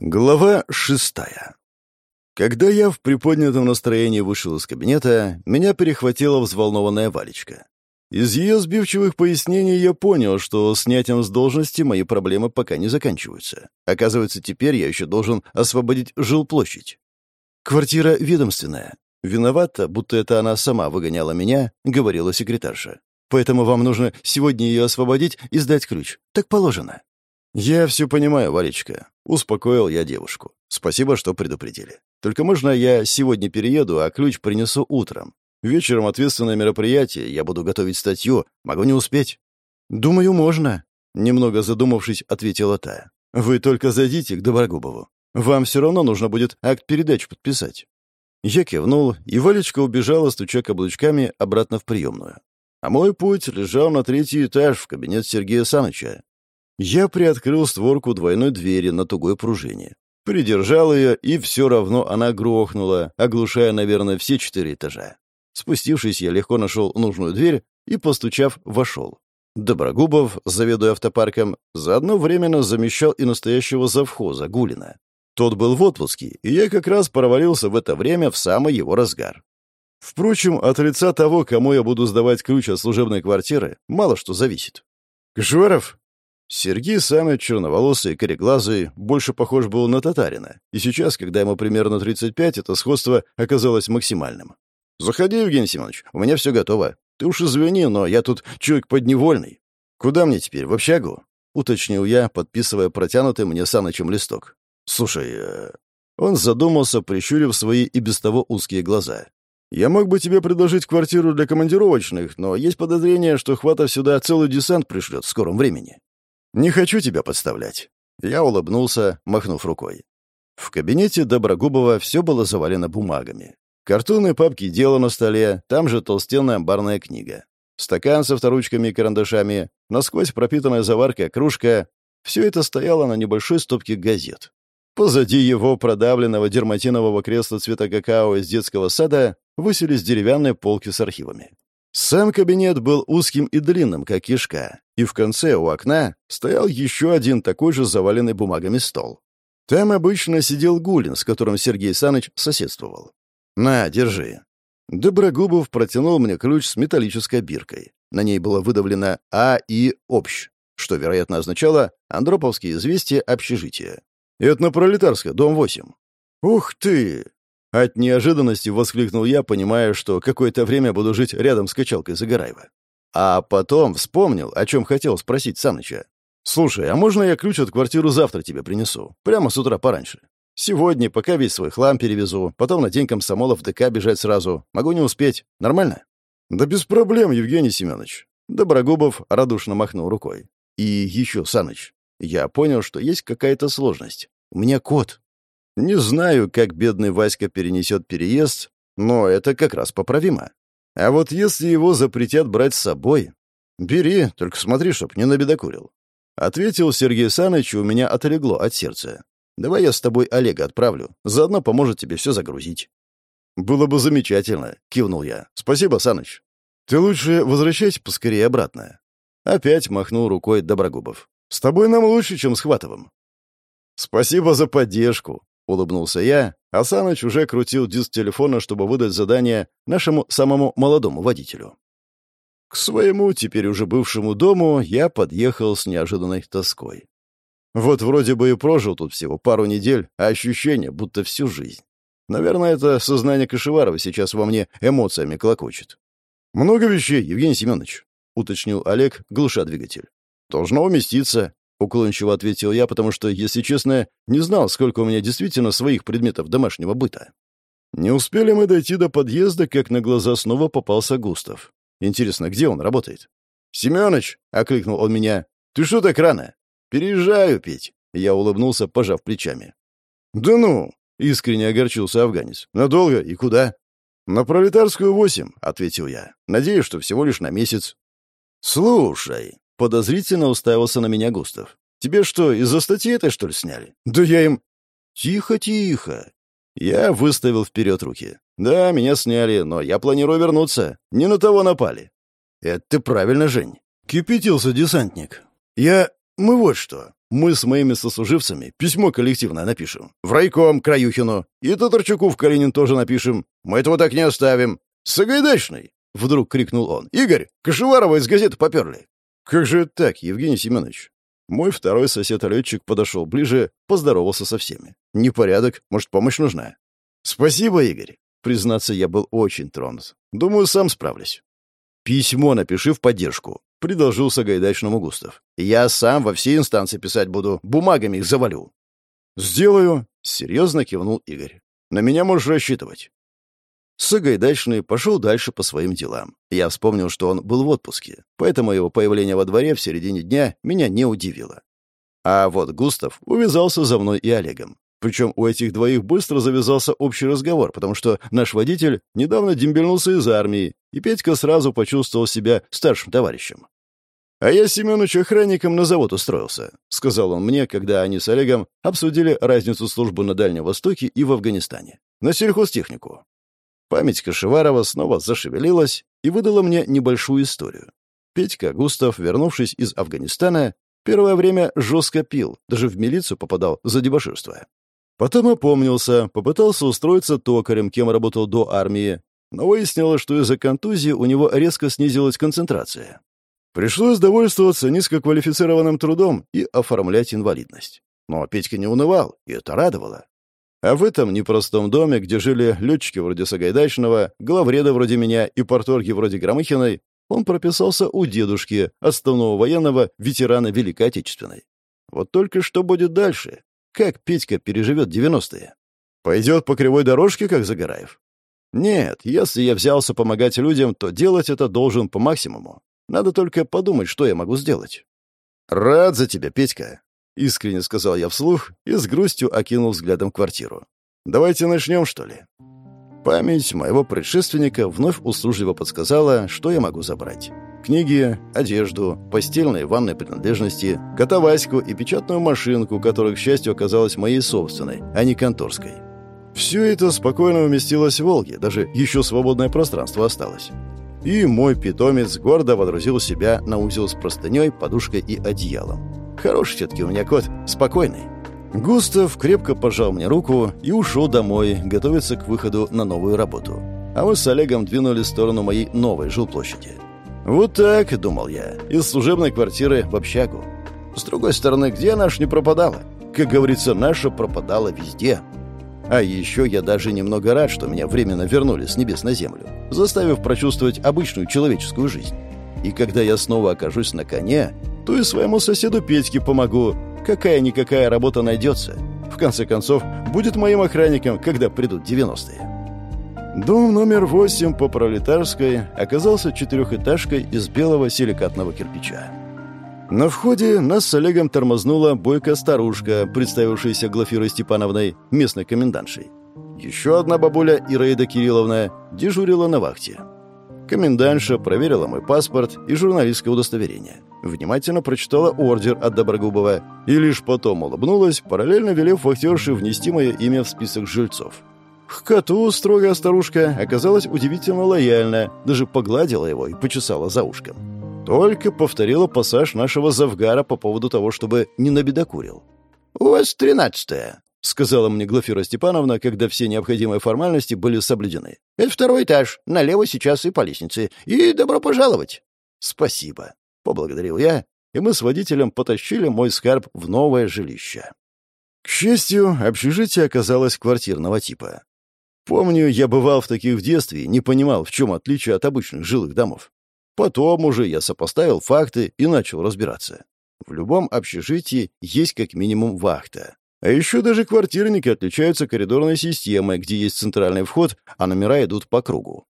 Глава шестая. Когда я в приподнятом настроении вышел из кабинета, меня перехватила взволнованная Валечка. Из ее сбивчивых пояснений я понял, что снятием с должности мои проблемы пока не заканчиваются. Оказывается, теперь я еще должен освободить жилплощадь. Квартира ведомственная. Виновата, будто это она сама выгоняла меня, говорила секретарша. Поэтому вам нужно сегодня ее освободить и сдать ключ. Так положено. «Я все понимаю, Валечка», — успокоил я девушку. «Спасибо, что предупредили. Только можно я сегодня перееду, а ключ принесу утром? Вечером ответственное мероприятие, я буду готовить статью, могу не успеть». «Думаю, можно», — немного задумавшись, ответила та. «Вы только зайдите к Доброгубову. Вам все равно нужно будет акт передач подписать». Я кивнул, и Валечка убежала, стуча каблучками, обратно в приемную. А мой путь лежал на третий этаж в кабинет Сергея Саныча, я приоткрыл створку двойной двери на тугой пружине. Придержал ее, и все равно она грохнула, оглушая, наверное, все четыре этажа. Спустившись, я легко нашел нужную дверь и, постучав, вошел. Доброгубов, заведуя автопарком, заодно временно замещал и настоящего завхоза Гулина. Тот был в отпуске, и я как раз провалился в это время в самый его разгар. Впрочем, от лица того, кому я буду сдавать ключ от служебной квартиры, мало что зависит. «Кашеваров, Сергей самый черноволосый, кореглазый, больше похож был на татарина, и сейчас, когда ему примерно 35, это сходство оказалось максимальным. «Заходи, Евгений Семенович, у меня все готово. Ты уж извини, но я тут человек подневольный. Куда мне теперь, в общагу?» — уточнил я, подписывая протянутый мне Санычем листок. «Слушай...» э... Он задумался, прищурив свои и без того узкие глаза. «Я мог бы тебе предложить квартиру для командировочных, но есть подозрение, что Хватов сюда целый десант пришлет в скором времени. «Не хочу тебя подставлять». Я улыбнулся, махнув рукой. В кабинете Доброгубова все было завалено бумагами. Картоны, папки, дело на столе, там же толстенная барная книга. Стакан со вторучками и карандашами, насквозь пропитанная заварка, кружка. Все это стояло на небольшой стопке газет. Позади его продавленного дерматинового кресла цвета какао из детского сада высились деревянные полки с архивами. Сам кабинет был узким и длинным, как кишка, и в конце у окна стоял еще один такой же заваленный бумагами стол. Там обычно сидел Гулин, с которым Сергей Саныч соседствовал. «На, держи». Доброгубов протянул мне ключ с металлической биркой. На ней было выдавлено «А» и «Общ», что, вероятно, означало «Андроповские известия общежития». «Это на Пролетарской, дом 8». «Ух ты! От неожиданности воскликнул я, понимая, что какое-то время буду жить рядом с качалкой Загораева. А потом вспомнил, о чем хотел спросить Саныча. «Слушай, а можно я ключ от квартиры завтра тебе принесу? Прямо с утра пораньше. Сегодня, пока весь свой хлам перевезу, потом на день комсомола в ДК бежать сразу. Могу не успеть. Нормально?» «Да без проблем, Евгений Семенович». Доброгубов радушно махнул рукой. «И еще, Саныч, я понял, что есть какая-то сложность. У меня кот. Не знаю, как бедный Васька перенесет переезд, но это как раз поправимо. А вот если его запретят брать с собой... Бери, только смотри, чтоб не набедокурил. Ответил Сергей Саныч, у меня отлегло от сердца. Давай я с тобой Олега отправлю, заодно поможет тебе все загрузить. Было бы замечательно, кивнул я. Спасибо, Саныч. Ты лучше возвращайся поскорее обратно. Опять махнул рукой Доброгубов. С тобой нам лучше, чем с Хватовым. Спасибо за поддержку, — улыбнулся я, а Саныч уже крутил диск телефона, чтобы выдать задание нашему самому молодому водителю. К своему, теперь уже бывшему дому, я подъехал с неожиданной тоской. Вот вроде бы и прожил тут всего пару недель, а ощущение, будто всю жизнь. Наверное, это сознание Кашеварова сейчас во мне эмоциями клокочет. «Много вещей, Евгений Семенович», — уточнил Олег, глуша двигатель. «Должно уместиться. — уклончиво ответил я, потому что, если честно, не знал, сколько у меня действительно своих предметов домашнего быта. Не успели мы дойти до подъезда, как на глаза снова попался Густав. Интересно, где он работает? «Семёныч!» — окликнул он меня. «Ты что так рано?» «Переезжаю, Петь!» Я улыбнулся, пожав плечами. «Да ну!» — искренне огорчился афганец. «Надолго и куда?» «На Пролетарскую, восемь», — ответил я. «Надеюсь, что всего лишь на месяц». «Слушай», Подозрительно уставился на меня Густав. «Тебе что, из-за статьи это, что ли, сняли?» «Да я им...» «Тихо, тихо!» Я выставил вперед руки. «Да, меня сняли, но я планирую вернуться. Не на того напали». «Это ты правильно, Жень». Кипятился десантник. «Я... Мы вот что. Мы с моими сослуживцами письмо коллективное напишем. В райком Краюхину. И Татарчуку в Калинин тоже напишем. Мы этого так не оставим. Сагайдачный!» — вдруг крикнул он. «Игорь, Кашеварова из газеты поперли!» «Как же так, Евгений Семенович?» Мой второй сосед-летчик подошел ближе, поздоровался со всеми. «Непорядок, может, помощь нужна?» «Спасибо, Игорь!» Признаться, я был очень тронут. Думаю, сам справлюсь. «Письмо напиши в поддержку», — предложил Сагайдачному Густав. «Я сам во все инстанции писать буду, бумагами их завалю». «Сделаю», — серьезно кивнул Игорь. «На меня можешь рассчитывать». Сагайдачный пошел дальше по своим делам. Я вспомнил, что он был в отпуске, поэтому его появление во дворе в середине дня меня не удивило. А вот Густав увязался за мной и Олегом. Причем у этих двоих быстро завязался общий разговор, потому что наш водитель недавно дембельнулся из армии, и Петька сразу почувствовал себя старшим товарищем. «А я Семенович охранником на завод устроился», — сказал он мне, когда они с Олегом обсудили разницу службы на Дальнем Востоке и в Афганистане. «На сельхозтехнику». Память Кашеварова снова зашевелилась и выдала мне небольшую историю. Петька Густав, вернувшись из Афганистана, первое время жестко пил, даже в милицию попадал за дебоширство. Потом опомнился, попытался устроиться токарем, кем работал до армии, но выяснилось, что из-за контузии у него резко снизилась концентрация. Пришлось довольствоваться низкоквалифицированным трудом и оформлять инвалидность. Но Петька не унывал, и это радовало. А в этом непростом доме, где жили летчики вроде Сагайдачного, главреда вроде меня и порторги вроде Громыхиной, он прописался у дедушки, отставного военного, ветерана Великой Отечественной. Вот только что будет дальше? Как Петька переживет девяностые? Пойдет по кривой дорожке, как Загораев? Нет, если я взялся помогать людям, то делать это должен по максимуму. Надо только подумать, что я могу сделать. «Рад за тебя, Петька», — искренне сказал я вслух и с грустью окинул взглядом квартиру. «Давайте начнем, что ли?» Память моего предшественника вновь услужливо подсказала, что я могу забрать. Книги, одежду, постельные ванные принадлежности, кота и печатную машинку, которая, к счастью, оказалась моей собственной, а не конторской. Все это спокойно уместилось в «Волге», даже еще свободное пространство осталось. И мой питомец гордо водрузил себя на узел с простыней, подушкой и одеялом. Хороший все-таки у меня кот, спокойный. Густав крепко пожал мне руку и ушел домой, готовиться к выходу на новую работу. А мы с Олегом двинулись в сторону моей новой жилплощади. Вот так, думал я, из служебной квартиры в общагу. С другой стороны, где наш не пропадала? Как говорится, наша пропадала везде. А еще я даже немного рад, что меня временно вернули с небес на землю, заставив прочувствовать обычную человеческую жизнь. И когда я снова окажусь на коне, то и своему соседу Петьке помогу. Какая-никакая работа найдется. В конце концов, будет моим охранником, когда придут 90-е. Дом номер 8 по Пролетарской оказался четырехэтажкой из белого силикатного кирпича. На входе нас с Олегом тормознула бойкая старушка, представившаяся Глафирой Степановной, местной комендантшей. Еще одна бабуля, Ираида Кирилловна, дежурила на вахте. Комендантша проверила мой паспорт и журналистское удостоверение. Внимательно прочитала ордер от Доброгубова и лишь потом улыбнулась, параллельно велев вахтерше внести мое имя в список жильцов. К коту строгая старушка оказалась удивительно лояльна, даже погладила его и почесала за ушком. Только повторила пассаж нашего завгара по поводу того, чтобы не набедокурил. «У вас тринадцатая», — сказала мне Глафира Степановна, когда все необходимые формальности были соблюдены. «Это второй этаж, налево сейчас и по лестнице. И добро пожаловать!» «Спасибо», — поблагодарил я, и мы с водителем потащили мой скарб в новое жилище. К счастью, общежитие оказалось квартирного типа. Помню, я бывал в таких в детстве и не понимал, в чем отличие от обычных жилых домов. Потом уже я сопоставил факты и начал разбираться. В любом общежитии есть как минимум вахта. А еще даже квартирники отличаются коридорной системой, где есть центральный вход, а номера идут по кругу.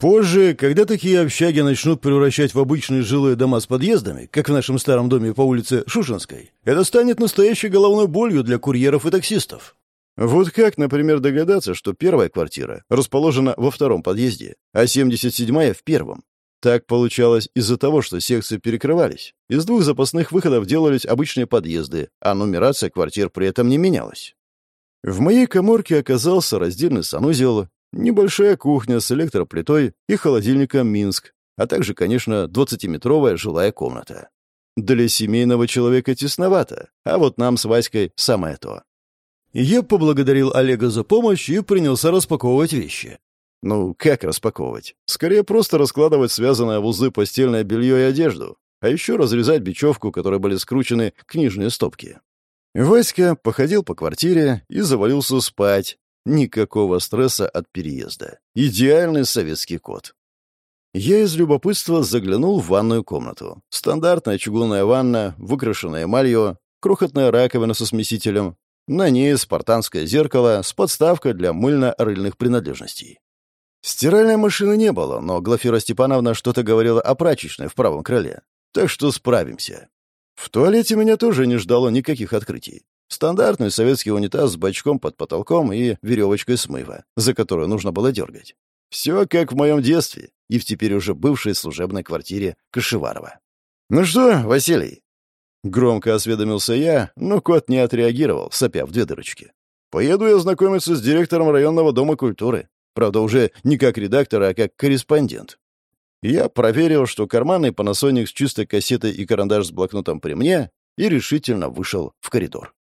Позже, когда такие общаги начнут превращать в обычные жилые дома с подъездами, как в нашем старом доме по улице Шушинской, это станет настоящей головной болью для курьеров и таксистов. Вот как, например, догадаться, что первая квартира расположена во втором подъезде, а 77-я — в первом? Так получалось из-за того, что секции перекрывались. Из двух запасных выходов делались обычные подъезды, а нумерация квартир при этом не менялась. В моей коморке оказался раздельный санузел, небольшая кухня с электроплитой и холодильником «Минск», а также, конечно, 20-метровая жилая комната. Для семейного человека тесновато, а вот нам с Васькой самое то. Я поблагодарил Олега за помощь и принялся распаковывать вещи. Ну, как распаковывать? Скорее просто раскладывать связанное в узы постельное белье и одежду, а еще разрезать бечевку, которой были скручены книжные стопки. Васька походил по квартире и завалился спать. Никакого стресса от переезда. Идеальный советский кот. Я из любопытства заглянул в ванную комнату. Стандартная чугунная ванна, выкрашенная эмалью, крохотная раковина со смесителем. На ней спартанское зеркало с подставкой для мыльно-рыльных принадлежностей. Стиральной машины не было, но Глафира Степановна что-то говорила о прачечной в правом крыле. Так что справимся. В туалете меня тоже не ждало никаких открытий. Стандартный советский унитаз с бачком под потолком и веревочкой смыва, за которую нужно было дергать. Все как в моем детстве и в теперь уже бывшей служебной квартире Кашеварова. «Ну что, Василий?» Громко осведомился я, но кот не отреагировал, сопя в две дырочки. «Поеду я знакомиться с директором районного дома культуры. Правда, уже не как редактор, а как корреспондент. Я проверил, что карманный Panasonic с чистой кассетой и карандаш с блокнотом при мне, и решительно вышел в коридор.